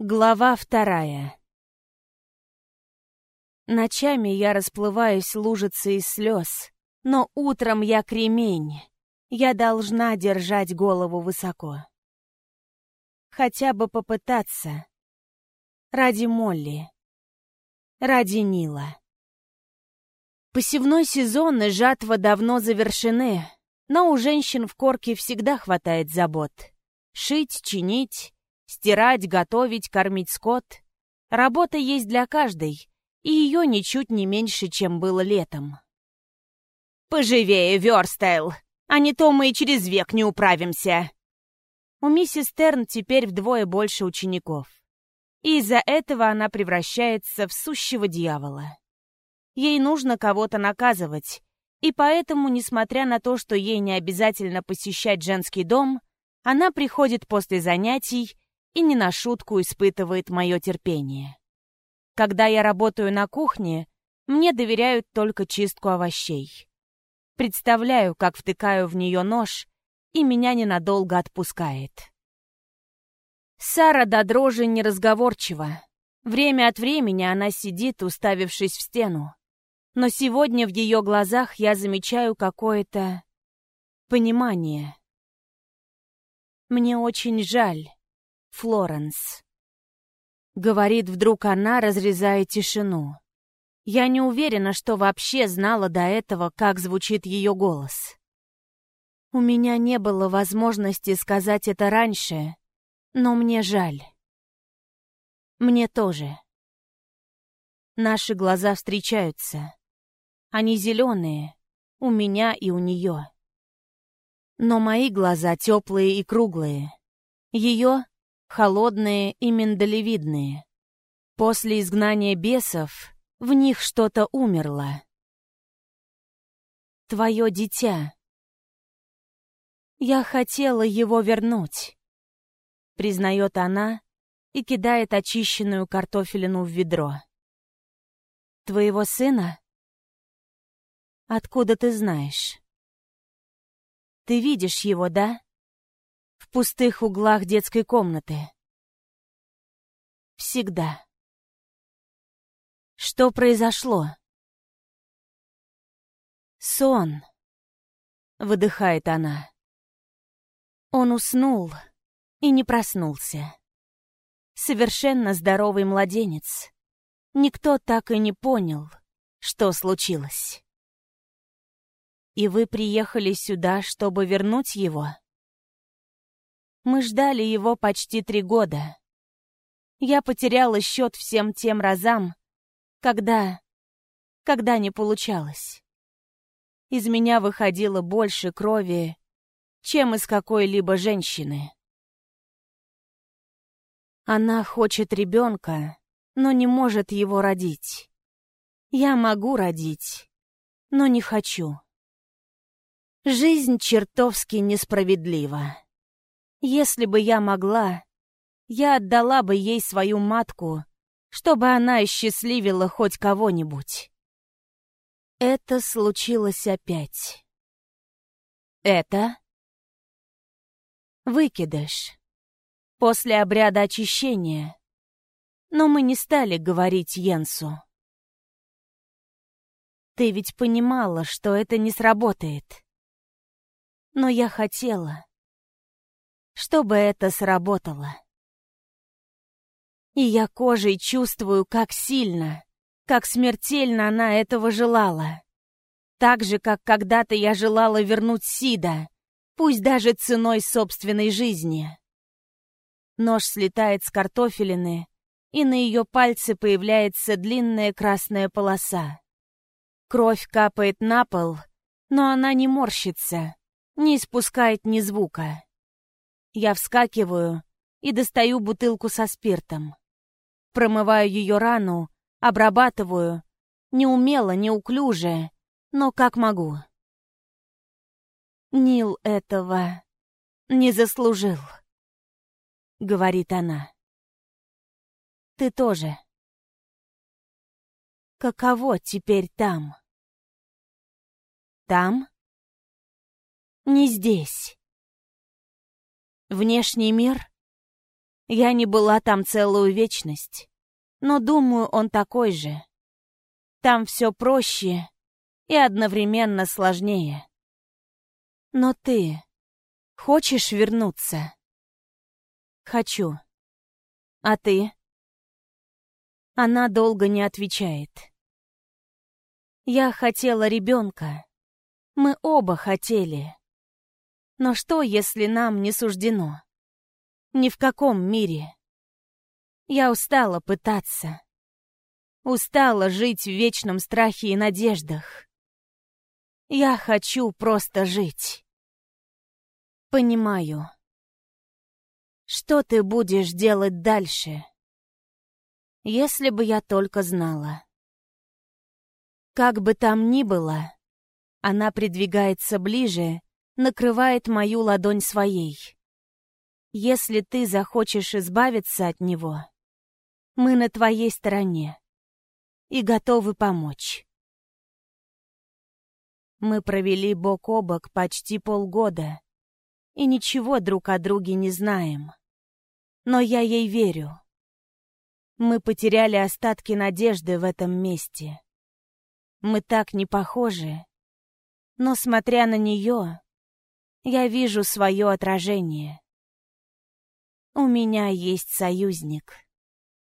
Глава вторая Ночами я расплываюсь лужицей из слез, но утром я кремень. Я должна держать голову высоко. Хотя бы попытаться. Ради Молли. Ради Нила. Посевной сезон и жатва давно завершены, но у женщин в корке всегда хватает забот. Шить, чинить, Стирать, готовить, кормить скот. Работа есть для каждой, и ее ничуть не меньше, чем было летом. «Поживее, Верстайл, а не то мы и через век не управимся!» У миссис Терн теперь вдвое больше учеников. И из-за этого она превращается в сущего дьявола. Ей нужно кого-то наказывать, и поэтому, несмотря на то, что ей не обязательно посещать женский дом, она приходит после занятий и не на шутку испытывает мое терпение. Когда я работаю на кухне, мне доверяют только чистку овощей. Представляю, как втыкаю в нее нож, и меня ненадолго отпускает. Сара до дрожи неразговорчива. Время от времени она сидит, уставившись в стену. Но сегодня в ее глазах я замечаю какое-то понимание. Мне очень жаль. Флоренс. Говорит вдруг она, разрезая тишину. Я не уверена, что вообще знала до этого, как звучит ее голос. У меня не было возможности сказать это раньше, но мне жаль. Мне тоже. Наши глаза встречаются. Они зеленые, у меня и у нее. Но мои глаза теплые и круглые. Ее холодные и миндалевидные. После изгнания бесов в них что-то умерло. Твое дитя. Я хотела его вернуть, признает она и кидает очищенную картофелину в ведро. Твоего сына? Откуда ты знаешь? Ты видишь его, да? В пустых углах детской комнаты. Всегда. Что произошло? Сон. Выдыхает она. Он уснул и не проснулся. Совершенно здоровый младенец. Никто так и не понял, что случилось. И вы приехали сюда, чтобы вернуть его? Мы ждали его почти три года. Я потеряла счет всем тем разам, когда... когда не получалось. Из меня выходило больше крови, чем из какой-либо женщины. Она хочет ребенка, но не может его родить. Я могу родить, но не хочу. Жизнь чертовски несправедлива. Если бы я могла, я отдала бы ей свою матку, чтобы она осчастливила хоть кого-нибудь. Это случилось опять. Это? Выкидыш. После обряда очищения. Но мы не стали говорить Йенсу. Ты ведь понимала, что это не сработает. Но я хотела чтобы это сработало. И я кожей чувствую, как сильно, как смертельно она этого желала. Так же, как когда-то я желала вернуть Сида, пусть даже ценой собственной жизни. Нож слетает с картофелины, и на ее пальце появляется длинная красная полоса. Кровь капает на пол, но она не морщится, не испускает ни звука. Я вскакиваю и достаю бутылку со спиртом. Промываю ее рану, обрабатываю. Неумело, неуклюже, но как могу. Нил этого не заслужил, говорит она. Ты тоже. Каково теперь там? Там? Не здесь. Внешний мир? Я не была там целую вечность, но думаю, он такой же. Там все проще и одновременно сложнее. Но ты хочешь вернуться? Хочу. А ты? Она долго не отвечает. Я хотела ребенка. Мы оба хотели. Но что, если нам не суждено? Ни в каком мире. Я устала пытаться. Устала жить в вечном страхе и надеждах. Я хочу просто жить. Понимаю. Что ты будешь делать дальше? Если бы я только знала. Как бы там ни было, она придвигается ближе, накрывает мою ладонь своей. Если ты захочешь избавиться от него, мы на твоей стороне и готовы помочь. Мы провели бок о бок почти полгода и ничего друг о друге не знаем. Но я ей верю. Мы потеряли остатки надежды в этом месте. Мы так не похожи, но, смотря на нее, я вижу свое отражение. У меня есть союзник.